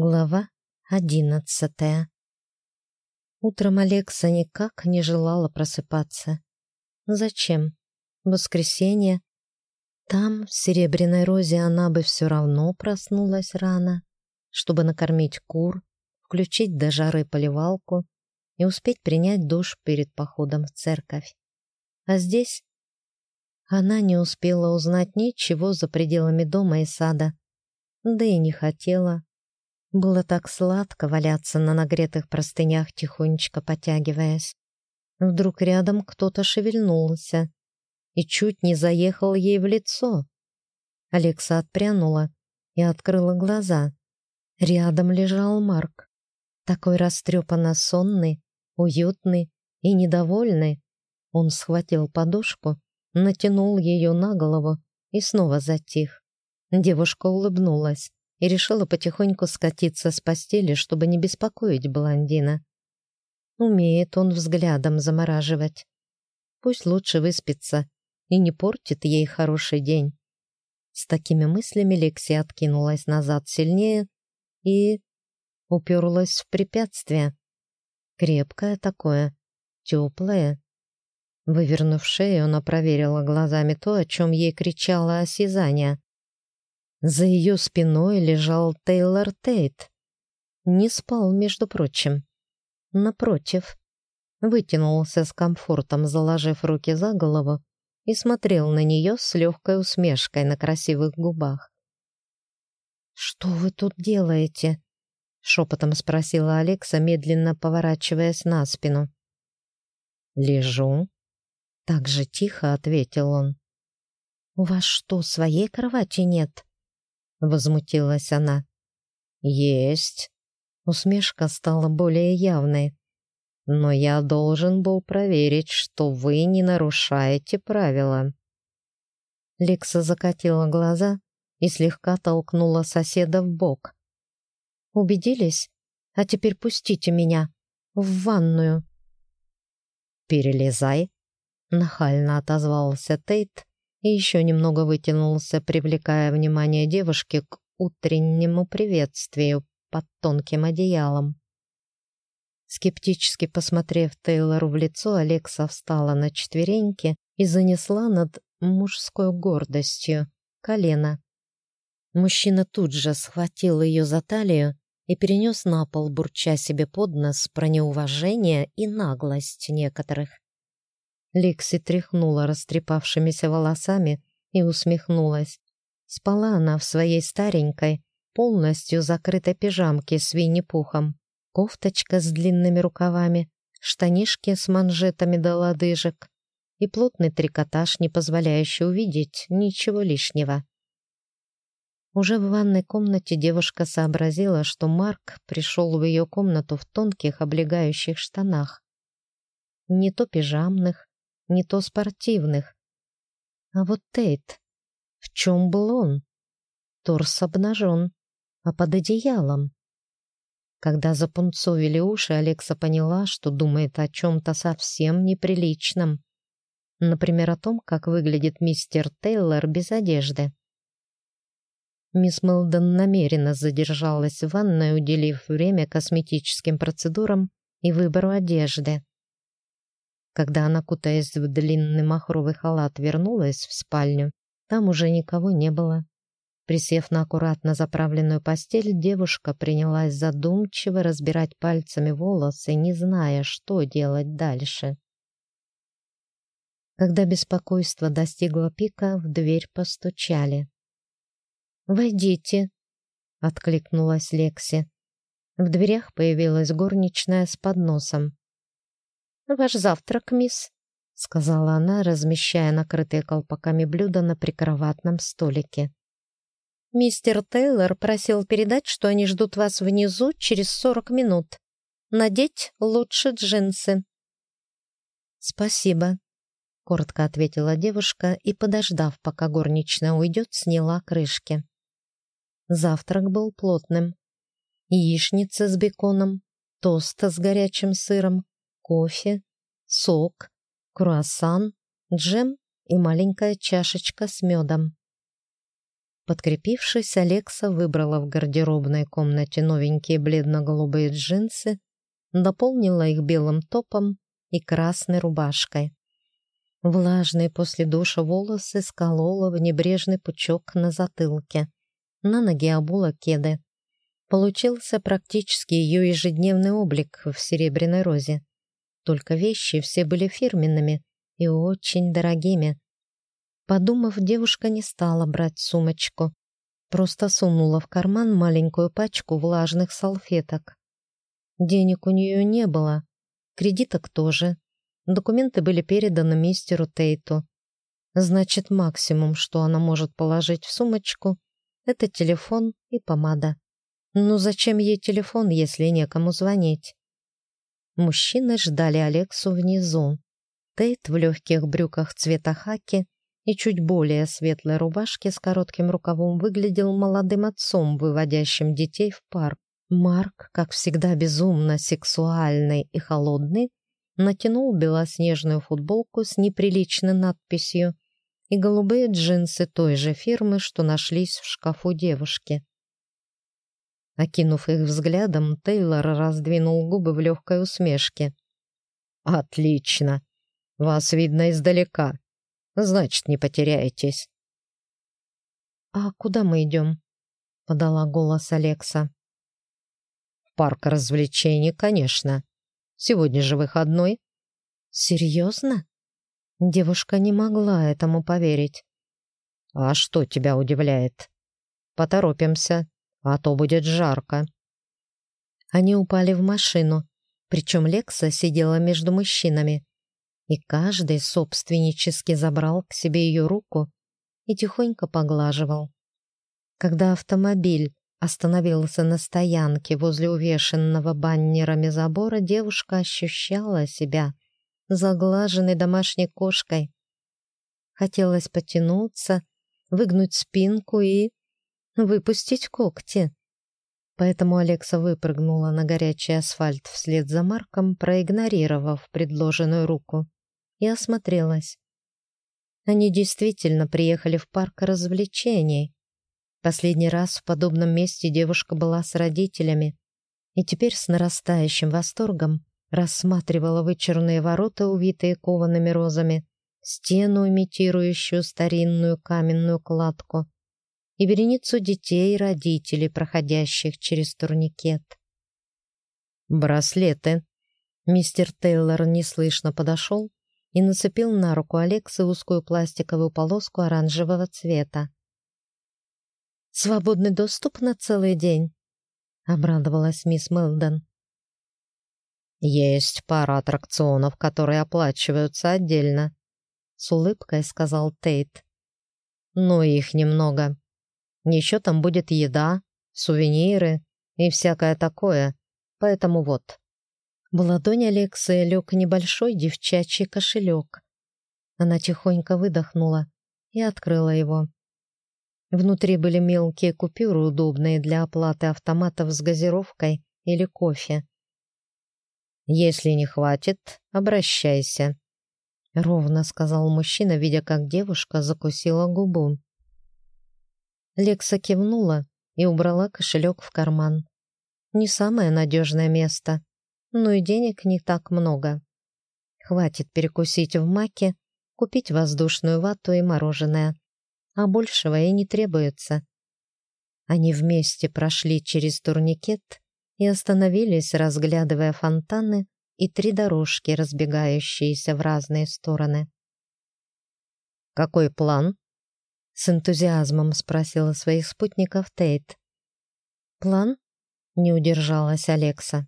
Глава одиннадцатая Утром Алекса никак не желала просыпаться. Зачем? Воскресенье. Там, в Серебряной Розе, она бы все равно проснулась рано, чтобы накормить кур, включить до жары поливалку и успеть принять душ перед походом в церковь. А здесь она не успела узнать ничего за пределами дома и сада, да и не хотела. Было так сладко валяться на нагретых простынях, тихонечко потягиваясь. Вдруг рядом кто-то шевельнулся и чуть не заехал ей в лицо. Алекса отпрянула и открыла глаза. Рядом лежал Марк, такой растрепанно сонный, уютный и недовольный. Он схватил подушку, натянул ее на голову и снова затих. Девушка улыбнулась и решила потихоньку скатиться с постели, чтобы не беспокоить блондина. Умеет он взглядом замораживать. Пусть лучше выспится и не портит ей хороший день. С такими мыслями Лекси откинулась назад сильнее и уперлась в препятствие. Крепкое такое, теплое. Вывернув шею, она проверила глазами то, о чем ей кричала осязание. За ее спиной лежал Тейлор Тейт. Не спал, между прочим. Напротив, вытянулся с комфортом, заложив руки за голову, и смотрел на нее с легкой усмешкой на красивых губах. «Что вы тут делаете?» — шепотом спросила Алекса, медленно поворачиваясь на спину. «Лежу», — так же тихо ответил он. «У вас что, своей кровати нет?» — возмутилась она. «Есть». Усмешка стала более явной. «Но я должен был проверить, что вы не нарушаете правила». Лекса закатила глаза и слегка толкнула соседа в бок. «Убедились? А теперь пустите меня в ванную». «Перелезай», — нахально отозвался Тейт и еще немного вытянулся, привлекая внимание девушки к утреннему приветствию под тонким одеялом. Скептически посмотрев Тейлору в лицо, Алекса встала на четвереньки и занесла над мужской гордостью колено. Мужчина тут же схватил ее за талию и перенес на пол, бурча себе под нос про неуважение и наглость некоторых. Лекси тряхнула растрепавшимися волосами и усмехнулась. Спала она в своей старенькой, полностью закрытой пижамке с винни-пухом, кофточка с длинными рукавами, штанишки с манжетами до лодыжек и плотный трикотаж, не позволяющий увидеть ничего лишнего. Уже в ванной комнате девушка сообразила, что Марк пришел в ее комнату в тонких облегающих штанах. Не то пижамных, не то спортивных. А вот Тейт, в чем был он? Торс обнажен, а под одеялом. Когда запунцовили уши, Алекса поняла, что думает о чем-то совсем неприличном. Например, о том, как выглядит мистер Тейлор без одежды. Мисс Мелдон намеренно задержалась в ванной, уделив время косметическим процедурам и выбору одежды. Когда она, кутаясь в длинный махровый халат, вернулась в спальню, там уже никого не было. Присев на аккуратно заправленную постель, девушка принялась задумчиво разбирать пальцами волосы, не зная, что делать дальше. Когда беспокойство достигло пика, в дверь постучали. «Войдите», — откликнулась Лекси. В дверях появилась горничная с подносом. «Ваш завтрак, мисс», — сказала она, размещая накрытые колпаками блюда на прикроватном столике. «Мистер Тейлор просил передать, что они ждут вас внизу через сорок минут. Надеть лучше джинсы». «Спасибо», — коротко ответила девушка и, подождав, пока горничная уйдет, сняла крышки. Завтрак был плотным. Яичница с беконом, тост с горячим сыром, кофе, сок, круассан, джем и маленькая чашечка с медом. Подкрепившись, Алекса выбрала в гардеробной комнате новенькие бледно-голубые джинсы, дополнила их белым топом и красной рубашкой. Влажные после душа волосы сколола в небрежный пучок на затылке. На ноги обула кеды. Получился практически ее ежедневный облик в серебряной розе. Только вещи все были фирменными и очень дорогими. Подумав, девушка не стала брать сумочку. Просто сунула в карман маленькую пачку влажных салфеток. Денег у нее не было, кредиток тоже. Документы были переданы мистеру Тейту. Значит, максимум, что она может положить в сумочку, это телефон и помада. Ну зачем ей телефон, если некому звонить? Мужчины ждали Алексу внизу. Тейт в легких брюках цвета хаки и чуть более светлой рубашке с коротким рукавом выглядел молодым отцом, выводящим детей в парк. Марк, как всегда безумно сексуальный и холодный, натянул белоснежную футболку с неприличной надписью и голубые джинсы той же фирмы, что нашлись в шкафу девушки. Окинув их взглядом, Тейлор раздвинул губы в легкой усмешке. «Отлично! Вас видно издалека. Значит, не потеряетесь. «А куда мы идем?» — подала голос Алекса. «В парк развлечений, конечно. Сегодня же выходной». «Серьезно?» Девушка не могла этому поверить. «А что тебя удивляет? Поторопимся, а то будет жарко». Они упали в машину, причем Лекса сидела между мужчинами и каждый собственнически забрал к себе ее руку и тихонько поглаживал. Когда автомобиль остановился на стоянке возле увешанного баннерами забора, девушка ощущала себя заглаженной домашней кошкой. Хотелось потянуться, выгнуть спинку и выпустить когти. Поэтому Алекса выпрыгнула на горячий асфальт вслед за Марком, проигнорировав предложенную руку и осмотрелась. Они действительно приехали в парк развлечений. Последний раз в подобном месте девушка была с родителями и теперь с нарастающим восторгом рассматривала вычурные ворота, увитые коваными розами, стену, имитирующую старинную каменную кладку, и вереницу детей и родителей, проходящих через турникет. «Браслеты!» Мистер Тейлор неслышно подошел и нацепил на руку Алексы узкую пластиковую полоску оранжевого цвета. «Свободный доступ на целый день», — обрадовалась мисс Мелдон. «Есть пара аттракционов, которые оплачиваются отдельно», — с улыбкой сказал Тейт. «Но их немного. Еще там будет еда, сувениры и всякое такое, поэтому вот, в ладонь Алексы лег небольшой девчачий кошелек. Она тихонько выдохнула и открыла его. Внутри были мелкие купюры, удобные для оплаты автоматов с газировкой или кофе. «Если не хватит, обращайся», — ровно сказал мужчина, видя, как девушка закусила губу. Лекса кивнула и убрала кошелек в карман. Не самое надежное место, но и денег не так много. Хватит перекусить в маке, купить воздушную вату и мороженое, а большего и не требуется. Они вместе прошли через турникет и остановились, разглядывая фонтаны и три дорожки, разбегающиеся в разные стороны. «Какой план?» — с энтузиазмом спросила своих спутников Тейт. «План?» — не удержалась Алекса.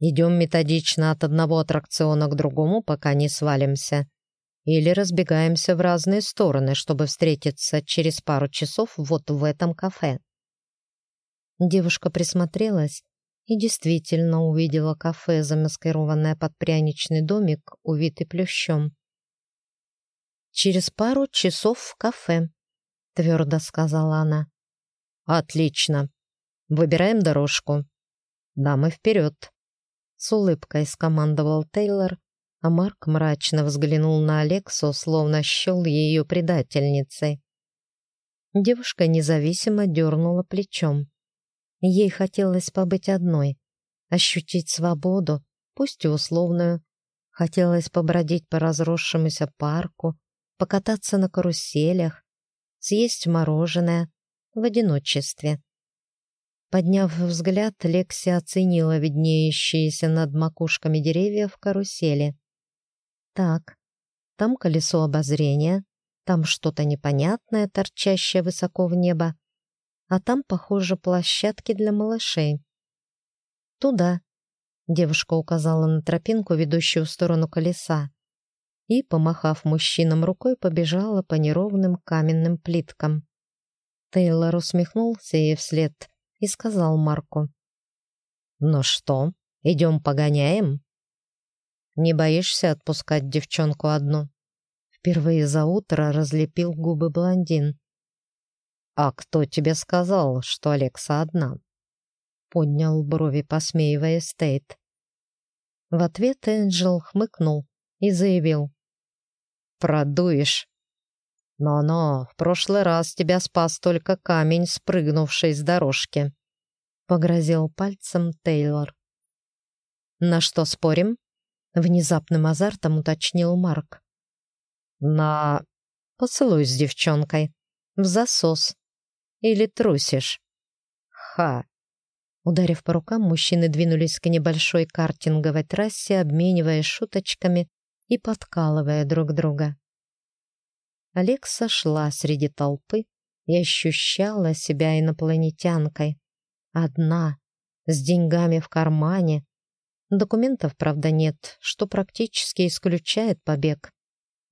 Идем методично от одного аттракциона к другому, пока не свалимся. Или разбегаемся в разные стороны, чтобы встретиться через пару часов вот в этом кафе. Девушка присмотрелась и действительно увидела кафе, замаскированное под пряничный домик, увитый плющом. «Через пару часов в кафе», — твердо сказала она. «Отлично. Выбираем дорожку. Дамы вперед!» С улыбкой скомандовал Тейлор, а Марк мрачно взглянул на Алексу, словно счел ее предательницей. Девушка независимо дернула плечом. Ей хотелось побыть одной, ощутить свободу, пусть и условную. Хотелось побродить по разросшемуся парку, покататься на каруселях, съесть мороженое в одиночестве. Подняв взгляд, Лекси оценила виднеющиеся над макушками деревьев карусели. Так, там колесо обозрения, там что-то непонятное, торчащее высоко в небо, а там, похоже, площадки для малышей. «Туда», — девушка указала на тропинку, ведущую в сторону колеса, и, помахав мужчинам рукой, побежала по неровным каменным плиткам. Тейлор усмехнулся ей вслед и сказал Марку. «Ну что, идем погоняем?» «Не боишься отпускать девчонку одну?» Впервые за утро разлепил губы блондин. «А кто тебе сказал, что Алекса одна?» Поднял брови, посмеивая Стейт. В ответ Энджел хмыкнул и заявил. «Продуешь». «Но-но, в прошлый раз тебя спас только камень, спрыгнувший с дорожки», — погрозил пальцем Тейлор. «На что спорим?» — внезапным азартом уточнил Марк на поцелуй с девчонкой, в засос. Или трусишь? Ха! Ударив по рукам, мужчины двинулись к небольшой картинговой трассе, обмениваясь шуточками и подкалывая друг друга. Алекса шла среди толпы и ощущала себя инопланетянкой. Одна, с деньгами в кармане. Документов, правда, нет, что практически исключает побег.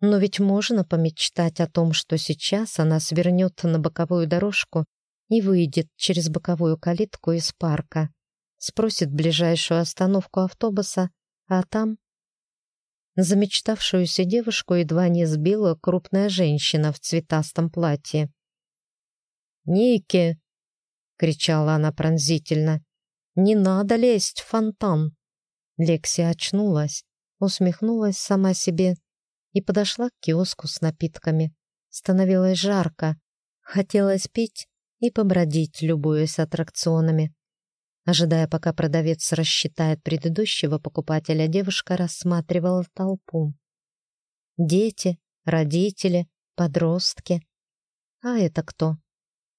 Но ведь можно помечтать о том, что сейчас она свернет на боковую дорожку и выйдет через боковую калитку из парка, спросит ближайшую остановку автобуса, а там... Замечтавшуюся девушку едва не сбила крупная женщина в цветастом платье. «Ники!» — кричала она пронзительно. «Не надо лезть в фонтан!» Лекси очнулась, усмехнулась сама себе и подошла к киоску с напитками. Становилось жарко, хотелось пить и побродить, любуясь аттракционами. Ожидая, пока продавец рассчитает предыдущего покупателя, девушка рассматривала толпу. Дети, родители, подростки. А это кто?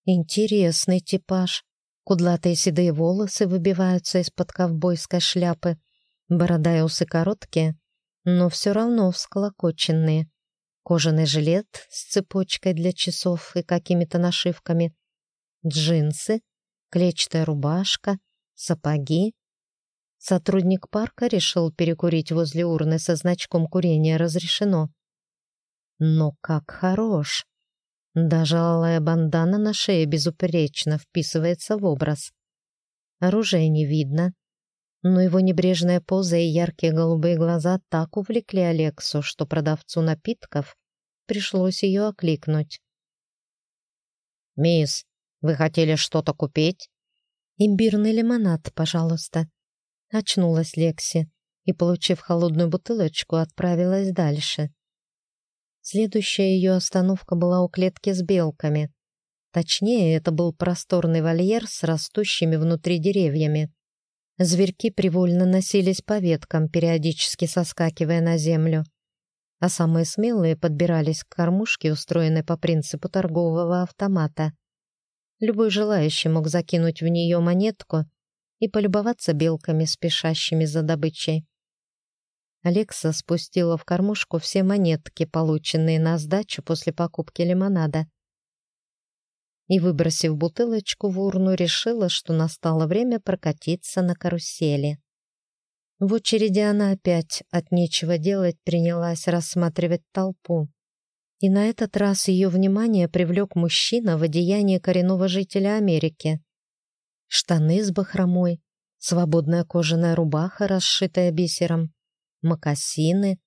Интересный типаж. Кудлатые седые волосы выбиваются из-под ковбойской шляпы, борода и усы короткие, но все равно всколокоченные. Кожаный жилет с цепочкой для часов и какими-то нашивками, джинсы, клетчатая рубашка, сапоги. Сотрудник парка решил перекурить возле урны со значком «Курение разрешено». Но как хорош! Даже алая бандана на шее безупречно вписывается в образ. Оружия не видно, но его небрежная поза и яркие голубые глаза так увлекли Алексу, что продавцу напитков пришлось ее окликнуть. «Мисс, вы хотели что-то купить?» «Имбирный лимонад, пожалуйста». Очнулась Лекси и, получив холодную бутылочку, отправилась дальше. Следующая ее остановка была у клетки с белками. Точнее, это был просторный вольер с растущими внутри деревьями. Зверьки привольно носились по веткам, периодически соскакивая на землю, а самые смелые подбирались к кормушке, устроенной по принципу торгового автомата. Любой желающий мог закинуть в нее монетку и полюбоваться белками, спешащими за добычей. Алекса спустила в кормушку все монетки, полученные на сдачу после покупки лимонада и, выбросив бутылочку в урну, решила, что настало время прокатиться на карусели. В очереди она опять от нечего делать принялась рассматривать толпу. И на этот раз ее внимание привлек мужчина в одеянии коренного жителя Америки. Штаны с бахромой, свободная кожаная рубаха, расшитая бисером, мокасины,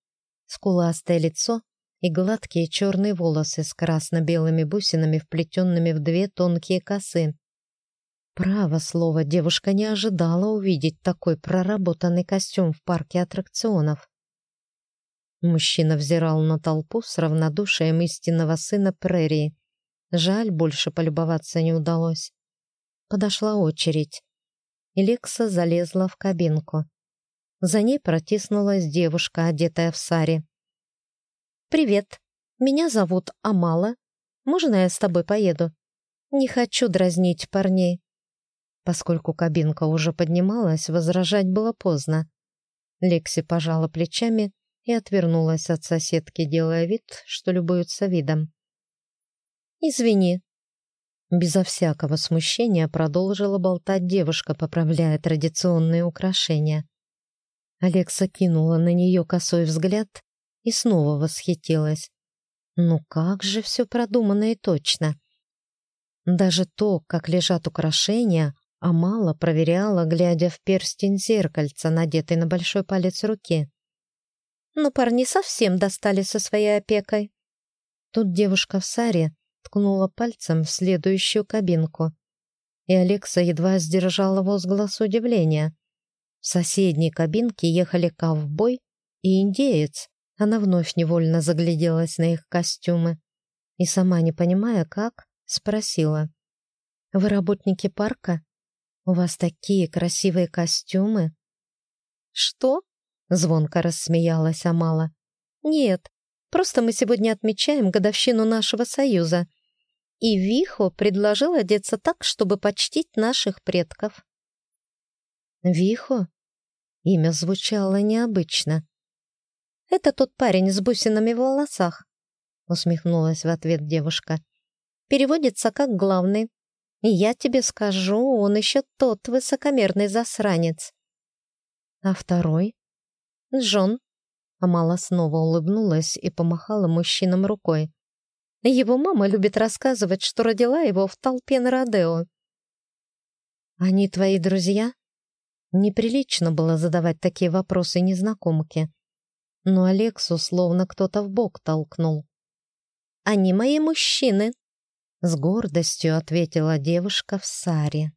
скуластое лицо и гладкие черные волосы с красно-белыми бусинами, вплетенными в две тонкие косы. Право слово, девушка не ожидала увидеть такой проработанный костюм в парке аттракционов. Мужчина взирал на толпу с равнодушием истинного сына прерии, Жаль, больше полюбоваться не удалось. Подошла очередь. Лекса залезла в кабинку. За ней протиснулась девушка, одетая в сари. «Привет, меня зовут Амала. Можно я с тобой поеду? Не хочу дразнить парней». Поскольку кабинка уже поднималась, возражать было поздно. Лекси пожала плечами и отвернулась от соседки, делая вид, что любуется видом. «Извини». Безо всякого смущения продолжила болтать девушка, поправляя традиционные украшения. Алекса кинула на нее косой взгляд и снова восхитилась. Ну как же все продумано и точно. Даже то, как лежат украшения, Амала проверяла, глядя в перстень зеркальца, надетый на большой палец руки. Но парни совсем достали со своей опекой. Тут девушка в саре ткнула пальцем в следующую кабинку, и Алекса едва сдержала возглас удивления. В соседней кабинке ехали ковбой и индеец. Она вновь невольно загляделась на их костюмы и, сама не понимая как, спросила. «Вы работники парка? У вас такие красивые костюмы?» «Что?» — звонко рассмеялась Амала. «Нет, просто мы сегодня отмечаем годовщину нашего союза. И Вихо предложил одеться так, чтобы почтить наших предков». «Вихо?» Имя звучало необычно. «Это тот парень с бусинами в волосах», — усмехнулась в ответ девушка. «Переводится как «главный». И я тебе скажу, он еще тот высокомерный засранец». «А второй?» «Джон». Амала снова улыбнулась и помахала мужчинам рукой. Его мама любит рассказывать, что родила его в толпе на Родео. «Они твои друзья?» Неприлично было задавать такие вопросы незнакомке. Но Алексу словно кто-то в бок толкнул. «Они мои мужчины», — с гордостью ответила девушка в саре.